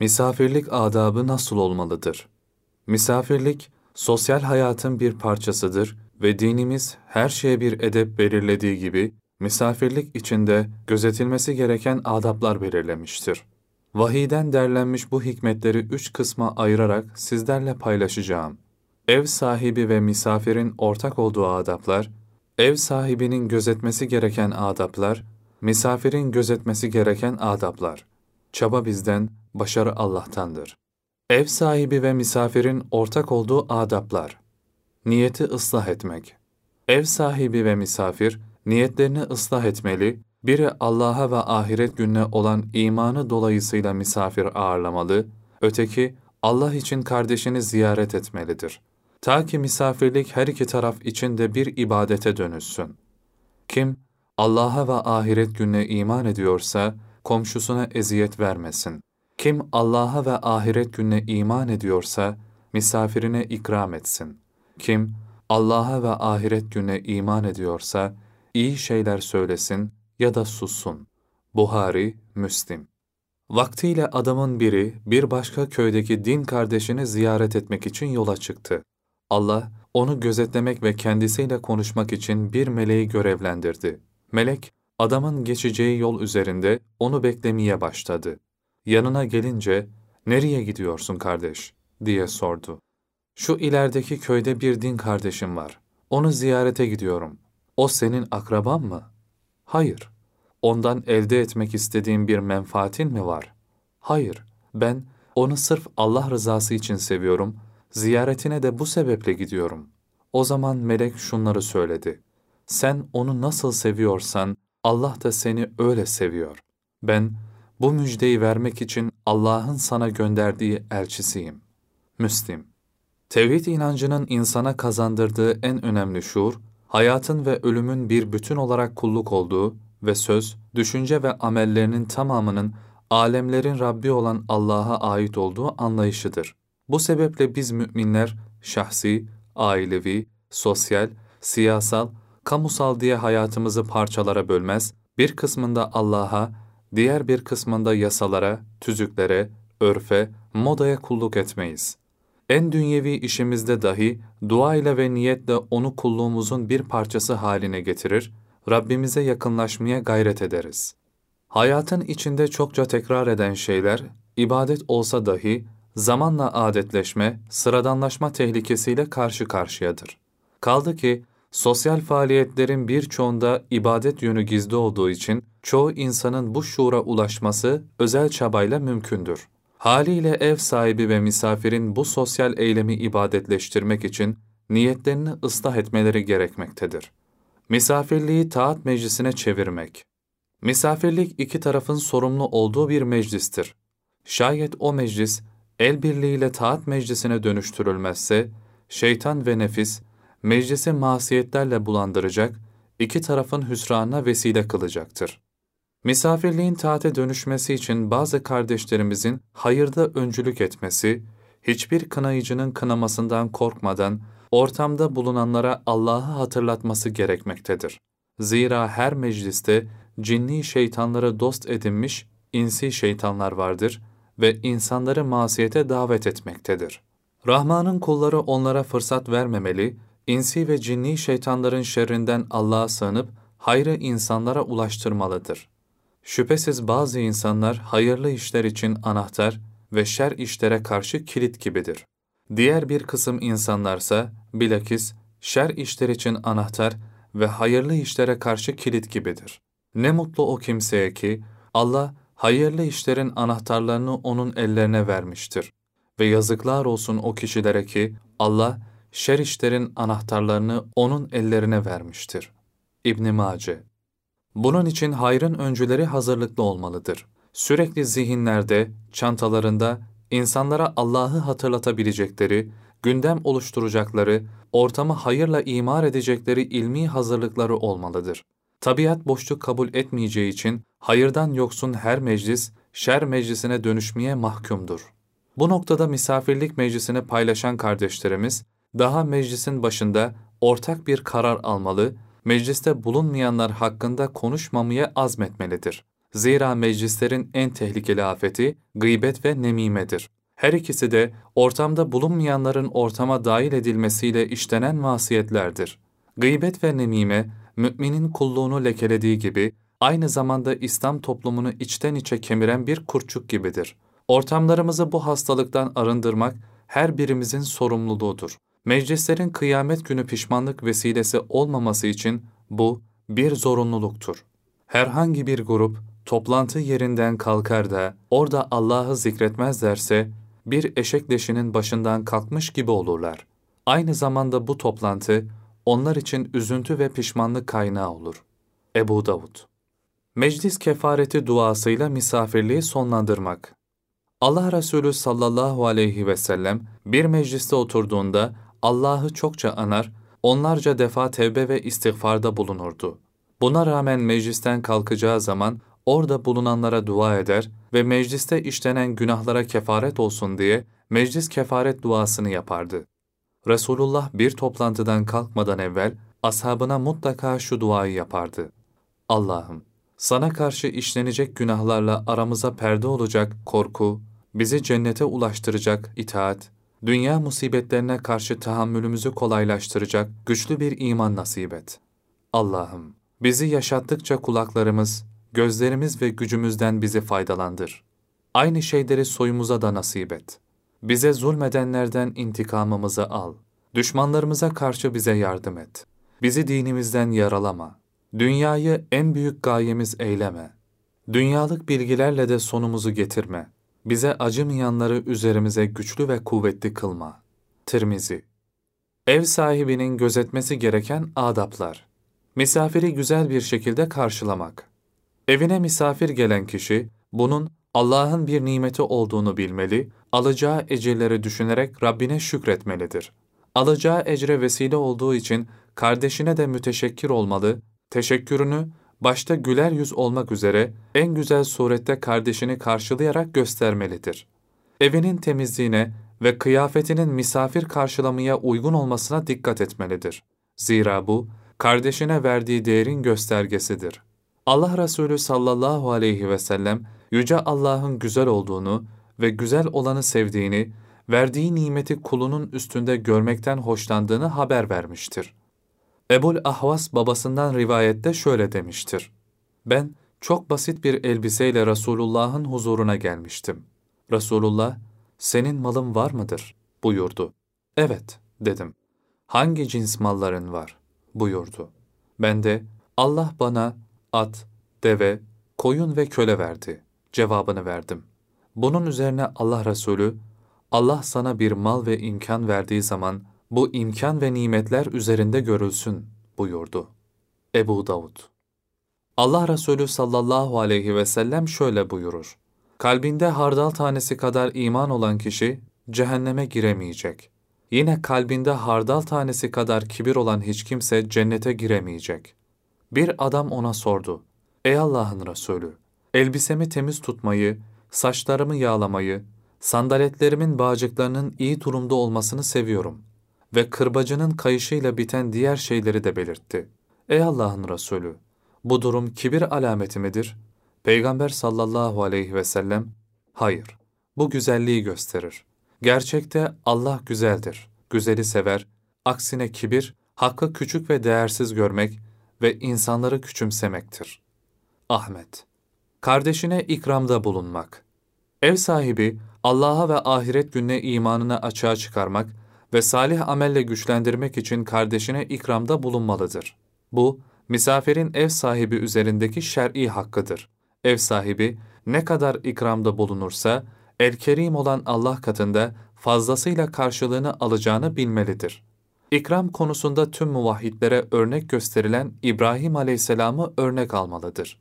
Misafirlik adabı nasıl olmalıdır? Misafirlik, sosyal hayatın bir parçasıdır ve dinimiz her şeye bir edep belirlediği gibi, misafirlik içinde gözetilmesi gereken adaplar belirlemiştir. Vahiden derlenmiş bu hikmetleri üç kısma ayırarak sizlerle paylaşacağım. Ev sahibi ve misafirin ortak olduğu adaplar, ev sahibinin gözetmesi gereken adaplar, misafirin gözetmesi gereken adaplar. Çaba bizden, başarı Allah'tandır. Ev sahibi ve misafirin ortak olduğu adaplar. Niyeti ıslah etmek. Ev sahibi ve misafir, niyetlerini ıslah etmeli, biri Allah'a ve ahiret gününe olan imanı dolayısıyla misafir ağırlamalı, öteki Allah için kardeşini ziyaret etmelidir. Ta ki misafirlik her iki taraf için de bir ibadete dönüşsün. Kim Allah'a ve ahiret gününe iman ediyorsa, komşusuna eziyet vermesin. Kim Allah'a ve ahiret gününe iman ediyorsa, misafirine ikram etsin. Kim Allah'a ve ahiret gününe iman ediyorsa, iyi şeyler söylesin ya da sussun. Buhari, Müslim Vaktiyle adamın biri bir başka köydeki din kardeşini ziyaret etmek için yola çıktı. Allah onu gözetlemek ve kendisiyle konuşmak için bir meleği görevlendirdi. Melek, adamın geçeceği yol üzerinde onu beklemeye başladı. Yanına gelince, ''Nereye gidiyorsun kardeş?'' diye sordu. ''Şu ilerideki köyde bir din kardeşim var. Onu ziyarete gidiyorum. O senin akraban mı?'' ''Hayır.'' ''Ondan elde etmek istediğin bir menfaatin mi var?'' ''Hayır. Ben onu sırf Allah rızası için seviyorum. Ziyaretine de bu sebeple gidiyorum.'' O zaman melek şunları söyledi. Sen onu nasıl seviyorsan Allah da seni öyle seviyor. Ben bu müjdeyi vermek için Allah'ın sana gönderdiği elçisiyim. Müslim Tevhid inancının insana kazandırdığı en önemli şuur, hayatın ve ölümün bir bütün olarak kulluk olduğu ve söz, düşünce ve amellerinin tamamının alemlerin Rabbi olan Allah'a ait olduğu anlayışıdır. Bu sebeple biz müminler şahsi, ailevi, sosyal, siyasal, kamusal diye hayatımızı parçalara bölmez, bir kısmında Allah'a, diğer bir kısmında yasalara, tüzüklere, örfe, modaya kulluk etmeyiz. En dünyevi işimizde dahi dua ile ve niyetle onu kulluğumuzun bir parçası haline getirir, Rabbimize yakınlaşmaya gayret ederiz. Hayatın içinde çokça tekrar eden şeyler, ibadet olsa dahi zamanla adetleşme, sıradanlaşma tehlikesiyle karşı karşıyadır. Kaldı ki sosyal faaliyetlerin birçoğunda ibadet yönü gizli olduğu için çoğu insanın bu şuura ulaşması özel çabayla mümkündür. Haliyle ev sahibi ve misafirin bu sosyal eylemi ibadetleştirmek için niyetlerini ıslah etmeleri gerekmektedir. Misafirliği taat meclisine çevirmek Misafirlik iki tarafın sorumlu olduğu bir meclistir. Şayet o meclis el birliğiyle taat meclisine dönüştürülmezse, şeytan ve nefis meclisi masiyetlerle bulandıracak, iki tarafın hüsranına vesile kılacaktır. Misafirliğin taate dönüşmesi için bazı kardeşlerimizin hayırda öncülük etmesi, hiçbir kınayıcının kınamasından korkmadan ortamda bulunanlara Allah'ı hatırlatması gerekmektedir. Zira her mecliste cinni şeytanları dost edinmiş insi şeytanlar vardır ve insanları masiyete davet etmektedir. Rahman'ın kulları onlara fırsat vermemeli, insi ve cinni şeytanların şerrinden Allah'a sığınıp hayrı insanlara ulaştırmalıdır. Şüphesiz bazı insanlar hayırlı işler için anahtar ve şer işlere karşı kilit gibidir. Diğer bir kısım insanlarsa bilakis şer işler için anahtar ve hayırlı işlere karşı kilit gibidir. Ne mutlu o kimseye ki Allah hayırlı işlerin anahtarlarını onun ellerine vermiştir. Ve yazıklar olsun o kişilere ki Allah şer işlerin anahtarlarını onun ellerine vermiştir. İbn Mace Bunun için hayrın öncüleri hazırlıklı olmalıdır. Sürekli zihinlerde, çantalarında insanlara Allah'ı hatırlatabilecekleri, gündem oluşturacakları, ortamı hayırla imar edecekleri ilmi hazırlıkları olmalıdır. Tabiat boşluk kabul etmeyeceği için hayırdan yoksun her meclis, şer meclisine dönüşmeye mahkumdur. Bu noktada misafirlik meclisini paylaşan kardeşlerimiz, daha meclisin başında ortak bir karar almalı, mecliste bulunmayanlar hakkında konuşmamaya azmetmelidir. Zira meclislerin en tehlikeli afeti gıybet ve nemimedir. Her ikisi de ortamda bulunmayanların ortama dahil edilmesiyle işlenen masiyetlerdir. Gıybet ve nemime, müminin kulluğunu lekelediği gibi, aynı zamanda İslam toplumunu içten içe kemiren bir kurçuk gibidir. Ortamlarımızı bu hastalıktan arındırmak her birimizin sorumluluğudur. Meclislerin kıyamet günü pişmanlık vesilesi olmaması için bu bir zorunluluktur. Herhangi bir grup toplantı yerinden kalkar da orada Allah'ı zikretmezlerse bir eşek leşinin başından kalkmış gibi olurlar. Aynı zamanda bu toplantı onlar için üzüntü ve pişmanlık kaynağı olur. Ebu Davud Meclis kefareti duasıyla misafirliği sonlandırmak. Allah Resulü sallallahu aleyhi ve sellem bir mecliste oturduğunda Allah'ı çokça anar, onlarca defa tevbe ve istiğfarda bulunurdu. Buna rağmen meclisten kalkacağı zaman orada bulunanlara dua eder ve mecliste işlenen günahlara kefaret olsun diye meclis kefaret duasını yapardı. Resulullah bir toplantıdan kalkmadan evvel ashabına mutlaka şu duayı yapardı. Allah'ım, sana karşı işlenecek günahlarla aramıza perde olacak korku, bizi cennete ulaştıracak itaat, dünya musibetlerine karşı tahammülümüzü kolaylaştıracak güçlü bir iman nasip et. Allah'ım, bizi yaşattıkça kulaklarımız, gözlerimiz ve gücümüzden bizi faydalandır. Aynı şeyleri soyumuza da nasip et. Bize zulmedenlerden intikamımızı al. Düşmanlarımıza karşı bize yardım et. Bizi dinimizden yaralama. Dünyayı en büyük gayemiz eyleme. Dünyalık bilgilerle de sonumuzu getirme. Bize acımayanları üzerimize güçlü ve kuvvetli kılma. Tirmizi Ev sahibinin gözetmesi gereken adaplar. Misafiri güzel bir şekilde karşılamak. Evine misafir gelen kişi, bunun Allah'ın bir nimeti olduğunu bilmeli, alacağı ecirleri düşünerek Rabbine şükretmelidir. Alacağı ecre vesile olduğu için kardeşine de müteşekkir olmalı, teşekkürünü başta güler yüz olmak üzere en güzel surette kardeşini karşılayarak göstermelidir. Evinin temizliğine ve kıyafetinin misafir karşılamaya uygun olmasına dikkat etmelidir. Zira bu, kardeşine verdiği değerin göstergesidir. Allah Resulü sallallahu aleyhi ve sellem, Yüce Allah'ın güzel olduğunu ve güzel olanı sevdiğini, verdiği nimeti kulunun üstünde görmekten hoşlandığını haber vermiştir. Ebul Ahvas babasından rivayette şöyle demiştir. Ben çok basit bir elbiseyle Resulullah'ın huzuruna gelmiştim. Resulullah, senin malın var mıdır? buyurdu. Evet, dedim. Hangi cins malların var? buyurdu. Ben de, Allah bana at, deve, koyun ve köle verdi. Cevabını verdim. Bunun üzerine Allah Resulü, Allah sana bir mal ve imkan verdiği zaman, bu imkan ve nimetler üzerinde görülsün buyurdu. Ebu Davud Allah Resulü sallallahu aleyhi ve sellem şöyle buyurur. Kalbinde hardal tanesi kadar iman olan kişi cehenneme giremeyecek. Yine kalbinde hardal tanesi kadar kibir olan hiç kimse cennete giremeyecek. Bir adam ona sordu. Ey Allah'ın Resulü! Elbisemi temiz tutmayı, saçlarımı yağlamayı, sandaletlerimin bağcıklarının iyi durumda olmasını seviyorum ve kırbacının kayışıyla biten diğer şeyleri de belirtti. Ey Allah'ın Resulü! Bu durum kibir alameti midir? Peygamber sallallahu aleyhi ve sellem, hayır, bu güzelliği gösterir. Gerçekte Allah güzeldir, güzeli sever, aksine kibir, hakkı küçük ve değersiz görmek ve insanları küçümsemektir. Ahmet Kardeşine ikramda bulunmak Ev sahibi, Allah'a ve ahiret gününe imanını açığa çıkarmak ve salih amelle güçlendirmek için kardeşine ikramda bulunmalıdır. Bu, misafirin ev sahibi üzerindeki şer'i hakkıdır. Ev sahibi ne kadar ikramda bulunursa, el-kerim olan Allah katında fazlasıyla karşılığını alacağını bilmelidir. İkram konusunda tüm muvahhidlere örnek gösterilen İbrahim aleyhisselamı örnek almalıdır.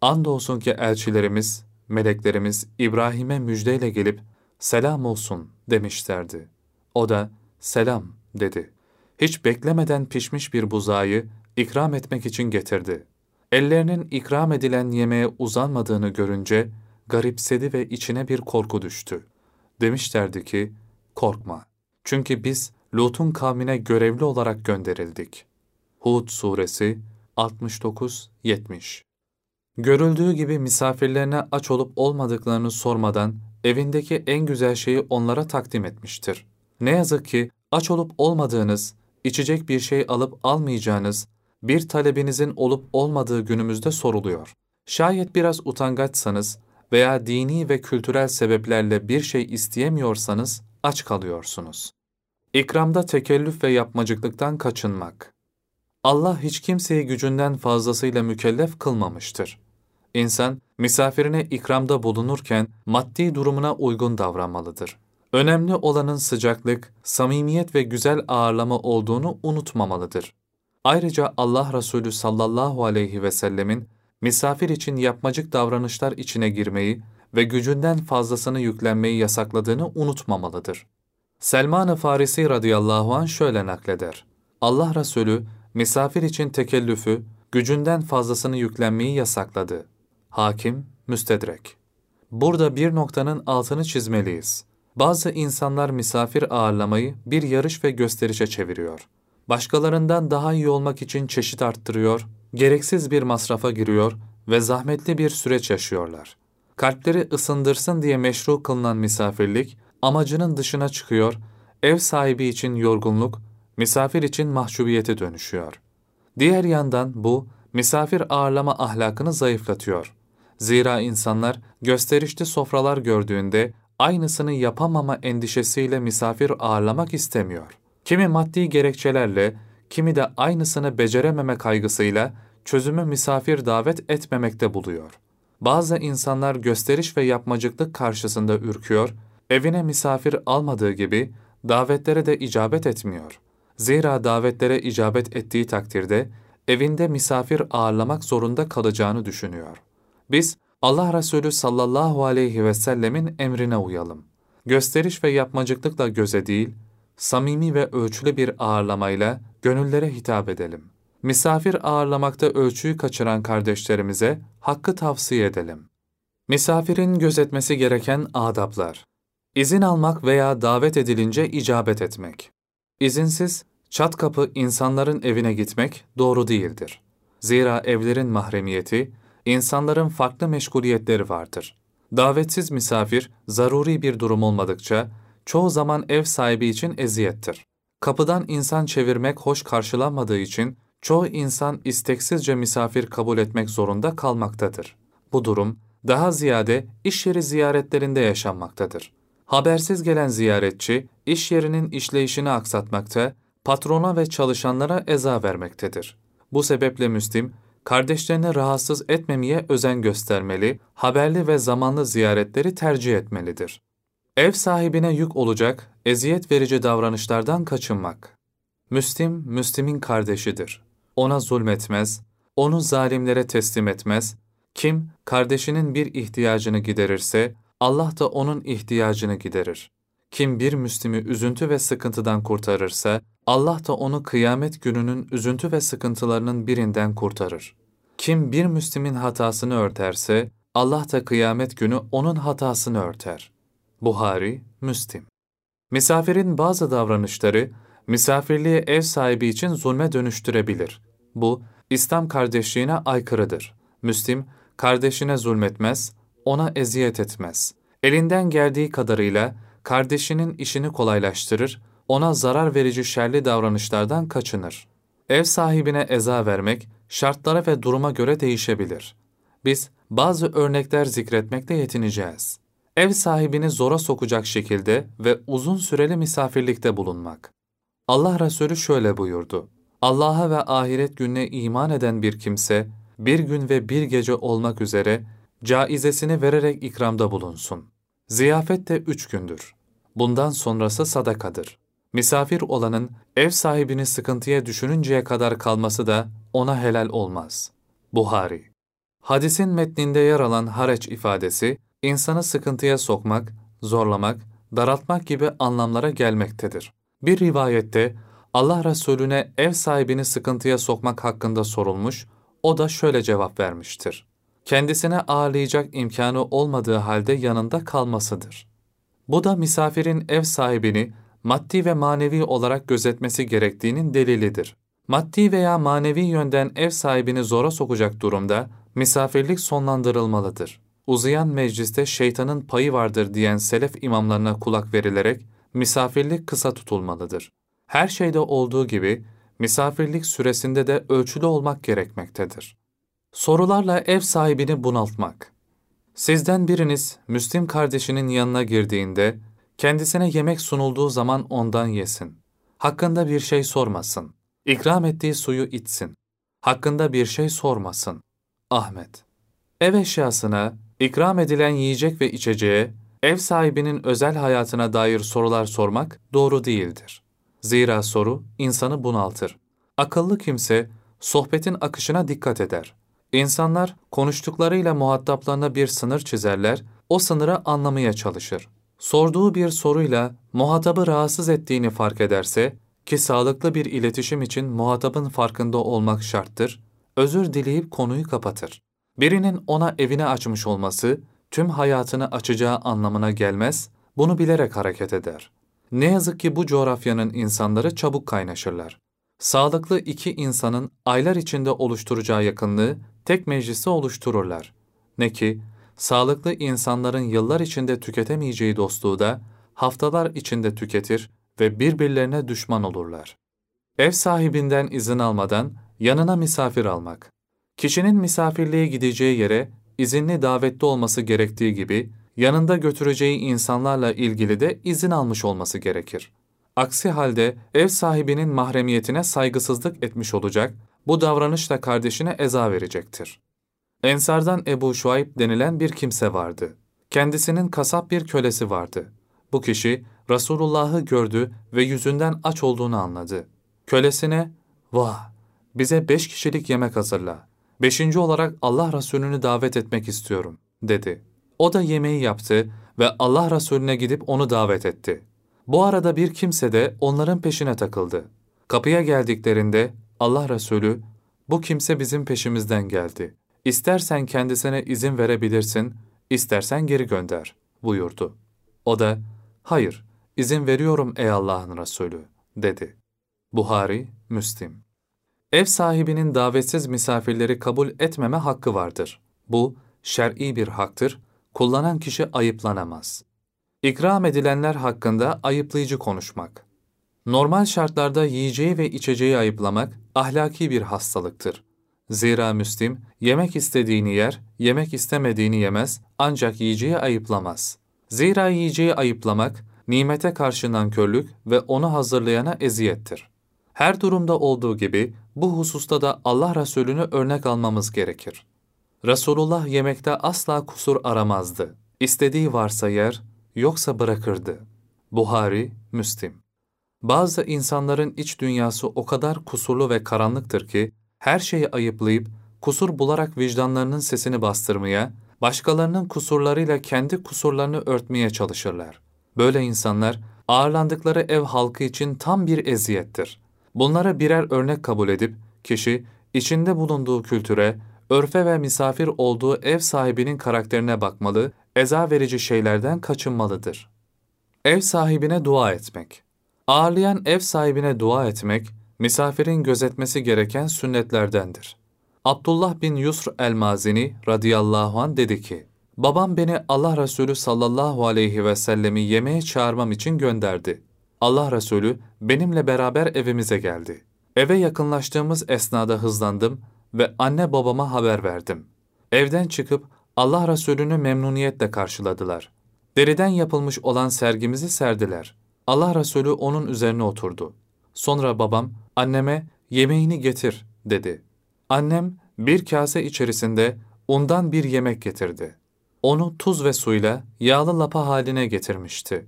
Andolsun ki elçilerimiz, meleklerimiz İbrahim'e müjdeyle gelip selam olsun demişlerdi. O da selam dedi. Hiç beklemeden pişmiş bir buzağı ikram etmek için getirdi. Ellerinin ikram edilen yemeğe uzanmadığını görünce garipsedi ve içine bir korku düştü. Demişlerdi ki, korkma. Çünkü biz Lut'un kavmine görevli olarak gönderildik. Hud Suresi 69-70 görüldüğü gibi misafirlerine aç olup olmadıklarını sormadan evindeki en güzel şeyi onlara takdim etmiştir. Ne yazık ki aç olup olmadığınız, içecek bir şey alıp almayacağınız, bir talebinizin olup olmadığı günümüzde soruluyor. Şayet biraz utangaçsanız veya dini ve kültürel sebeplerle bir şey isteyemiyorsanız aç kalıyorsunuz. İkramda tekellüf ve yapmacıklıktan kaçınmak. Allah hiç kimseyi gücünden fazlasıyla mükellef kılmamıştır. İnsan, misafirine ikramda bulunurken maddi durumuna uygun davranmalıdır. Önemli olanın sıcaklık, samimiyet ve güzel ağırlama olduğunu unutmamalıdır. Ayrıca Allah Resulü sallallahu aleyhi ve sellemin misafir için yapmacık davranışlar içine girmeyi ve gücünden fazlasını yüklenmeyi yasakladığını unutmamalıdır. Selman-ı Farisi radıyallahu an şöyle nakleder. Allah Resulü misafir için tekellüfü, gücünden fazlasını yüklenmeyi yasakladı. Hakim, müstedrek. Burada bir noktanın altını çizmeliyiz. Bazı insanlar misafir ağırlamayı bir yarış ve gösterişe çeviriyor. Başkalarından daha iyi olmak için çeşit arttırıyor, gereksiz bir masrafa giriyor ve zahmetli bir süreç yaşıyorlar. Kalpleri ısındırsın diye meşru kılınan misafirlik, amacının dışına çıkıyor, ev sahibi için yorgunluk, misafir için mahcubiyete dönüşüyor. Diğer yandan bu, misafir ağırlama ahlakını zayıflatıyor. Zira insanlar gösterişli sofralar gördüğünde aynısını yapamama endişesiyle misafir ağırlamak istemiyor. Kimi maddi gerekçelerle, kimi de aynısını becerememe kaygısıyla çözümü misafir davet etmemekte buluyor. Bazı insanlar gösteriş ve yapmacıklık karşısında ürküyor, evine misafir almadığı gibi davetlere de icabet etmiyor. Zira davetlere icabet ettiği takdirde evinde misafir ağırlamak zorunda kalacağını düşünüyor. Biz Allah Resulü sallallahu aleyhi ve sellemin emrine uyalım. Gösteriş ve yapmacıklıkla göze değil, samimi ve ölçülü bir ağırlamayla gönüllere hitap edelim. Misafir ağırlamakta ölçüyü kaçıran kardeşlerimize hakkı tavsiye edelim. Misafirin gözetmesi gereken adaplar. İzin almak veya davet edilince icabet etmek. İzinsiz, çat kapı insanların evine gitmek doğru değildir. Zira evlerin mahremiyeti, insanların farklı meşguliyetleri vardır. Davetsiz misafir, zaruri bir durum olmadıkça, çoğu zaman ev sahibi için eziyettir. Kapıdan insan çevirmek hoş karşılanmadığı için, çoğu insan isteksizce misafir kabul etmek zorunda kalmaktadır. Bu durum, daha ziyade iş yeri ziyaretlerinde yaşanmaktadır. Habersiz gelen ziyaretçi, iş yerinin işleyişini aksatmakta, patrona ve çalışanlara eza vermektedir. Bu sebeple Müslim, kardeşlerini rahatsız etmemeye özen göstermeli, haberli ve zamanlı ziyaretleri tercih etmelidir. Ev sahibine yük olacak, eziyet verici davranışlardan kaçınmak. Müslim, Müslim'in kardeşidir. Ona zulmetmez, onu zalimlere teslim etmez. Kim, kardeşinin bir ihtiyacını giderirse, Allah da onun ihtiyacını giderir. Kim bir Müslimi üzüntü ve sıkıntıdan kurtarırsa, Allah da onu kıyamet gününün üzüntü ve sıkıntılarının birinden kurtarır. Kim bir Müslimin hatasını örterse, Allah da kıyamet günü onun hatasını örter. Buhari, Müslim. Misafirin bazı davranışları, misafirliği ev sahibi için zulme dönüştürebilir. Bu, İslam kardeşliğine aykırıdır. Müslim, kardeşine zulmetmez, ona eziyet etmez. Elinden geldiği kadarıyla kardeşinin işini kolaylaştırır, ona zarar verici şerli davranışlardan kaçınır. Ev sahibine eza vermek, şartlara ve duruma göre değişebilir. Biz bazı örnekler zikretmekle yetineceğiz. Ev sahibini zora sokacak şekilde ve uzun süreli misafirlikte bulunmak. Allah Resulü şöyle buyurdu. Allah'a ve ahiret gününe iman eden bir kimse, bir gün ve bir gece olmak üzere caizesini vererek ikramda bulunsun. Ziyafet de üç gündür. Bundan sonrası sadakadır. Misafir olanın ev sahibini sıkıntıya düşününceye kadar kalması da ona helal olmaz. Buhari Hadisin metninde yer alan hareç ifadesi, insanı sıkıntıya sokmak, zorlamak, daraltmak gibi anlamlara gelmektedir. Bir rivayette Allah Resulüne ev sahibini sıkıntıya sokmak hakkında sorulmuş, o da şöyle cevap vermiştir. Kendisine ağırlayacak imkanı olmadığı halde yanında kalmasıdır. Bu da misafirin ev sahibini maddi ve manevi olarak gözetmesi gerektiğinin delilidir. Maddi veya manevi yönden ev sahibini zora sokacak durumda misafirlik sonlandırılmalıdır. Uzayan mecliste şeytanın payı vardır diyen selef imamlarına kulak verilerek misafirlik kısa tutulmalıdır. Her şeyde olduğu gibi misafirlik süresinde de ölçülü olmak gerekmektedir. Sorularla ev sahibini bunaltmak. Sizden biriniz Müslim kardeşinin yanına girdiğinde kendisine yemek sunulduğu zaman ondan yesin. Hakkında bir şey sormasın. İkram ettiği suyu içsin. Hakkında bir şey sormasın. Ahmet Ev eşyasına, ikram edilen yiyecek ve içeceğe, ev sahibinin özel hayatına dair sorular sormak doğru değildir. Zira soru insanı bunaltır. Akıllı kimse sohbetin akışına dikkat eder. İnsanlar konuştuklarıyla muhataplarına bir sınır çizerler, o sınırı anlamaya çalışır. Sorduğu bir soruyla muhatabı rahatsız ettiğini fark ederse, ki sağlıklı bir iletişim için muhatabın farkında olmak şarttır, özür dileyip konuyu kapatır. Birinin ona evini açmış olması, tüm hayatını açacağı anlamına gelmez, bunu bilerek hareket eder. Ne yazık ki bu coğrafyanın insanları çabuk kaynaşırlar. Sağlıklı iki insanın aylar içinde oluşturacağı yakınlığı tek meclisi oluştururlar. Ne ki, sağlıklı insanların yıllar içinde tüketemeyeceği dostluğu da haftalar içinde tüketir ve birbirlerine düşman olurlar. Ev sahibinden izin almadan yanına misafir almak. Kişinin misafirliğe gideceği yere izinli davetli olması gerektiği gibi, yanında götüreceği insanlarla ilgili de izin almış olması gerekir. Aksi halde ev sahibinin mahremiyetine saygısızlık etmiş olacak, bu davranışla kardeşine eza verecektir. Ensardan Ebu Şuayb denilen bir kimse vardı. Kendisinin kasap bir kölesi vardı. Bu kişi Resulullah'ı gördü ve yüzünden aç olduğunu anladı. Kölesine, ''Vah, bize beş kişilik yemek hazırla. Beşinci olarak Allah Resulü'nü davet etmek istiyorum.'' dedi. O da yemeği yaptı ve Allah Resulüne gidip onu davet etti. Bu arada bir kimse de onların peşine takıldı. Kapıya geldiklerinde Allah Resulü, bu kimse bizim peşimizden geldi. İstersen kendisine izin verebilirsin, istersen geri gönder, buyurdu. O da, hayır, izin veriyorum ey Allah'ın Resulü, dedi. Buhari, Müslim Ev sahibinin davetsiz misafirleri kabul etmeme hakkı vardır. Bu, şer'i bir haktır, kullanan kişi ayıplanamaz. İkram edilenler hakkında ayıplayıcı konuşmak. Normal şartlarda yiyeceği ve içeceği ayıplamak ahlaki bir hastalıktır. Zira Müslim, yemek istediğini yer, yemek istemediğini yemez, ancak yiyeceği ayıplamaz. Zira yiyeceği ayıplamak, nimete karşı nankörlük ve onu hazırlayana eziyettir. Her durumda olduğu gibi bu hususta da Allah Resulü'nü örnek almamız gerekir. Resulullah yemekte asla kusur aramazdı. İstediği varsa yer, yoksa bırakırdı. Buhari, Müslim Bazı insanların iç dünyası o kadar kusurlu ve karanlıktır ki, her şeyi ayıplayıp, kusur bularak vicdanlarının sesini bastırmaya, başkalarının kusurlarıyla kendi kusurlarını örtmeye çalışırlar. Böyle insanlar, ağırlandıkları ev halkı için tam bir eziyettir. Bunlara birer örnek kabul edip, kişi, içinde bulunduğu kültüre, örfe ve misafir olduğu ev sahibinin karakterine bakmalı, eza verici şeylerden kaçınmalıdır. Ev sahibine dua etmek Ağırlayan ev sahibine dua etmek, misafirin gözetmesi gereken sünnetlerdendir. Abdullah bin Yusr el-Mazini radıyallahu an dedi ki, Babam beni Allah Resulü sallallahu aleyhi ve sellemi yemeğe çağırmam için gönderdi. Allah Resulü benimle beraber evimize geldi. Eve yakınlaştığımız esnada hızlandım ve anne babama haber verdim. Evden çıkıp Allah Resulü'nü memnuniyetle karşıladılar. Deriden yapılmış olan sergimizi serdiler. Allah Resulü onun üzerine oturdu. Sonra babam, anneme yemeğini getir dedi. Annem bir kase içerisinde undan bir yemek getirdi. Onu tuz ve suyla yağlı lapa haline getirmişti.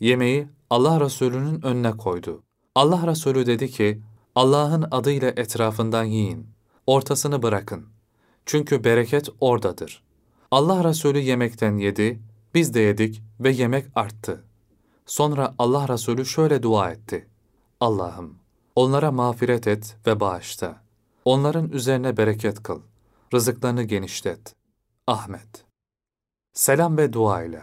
Yemeği Allah Resulü'nün önüne koydu. Allah Resulü dedi ki, Allah'ın adıyla etrafından yiyin. Ortasını bırakın. Çünkü bereket oradadır. Allah Resulü yemekten yedi, biz de yedik ve yemek arttı. Sonra Allah Resulü şöyle dua etti. Allah'ım, onlara mağfiret et ve bağışla. Onların üzerine bereket kıl. Rızıklarını genişlet. Ahmet Selam ve dua ile.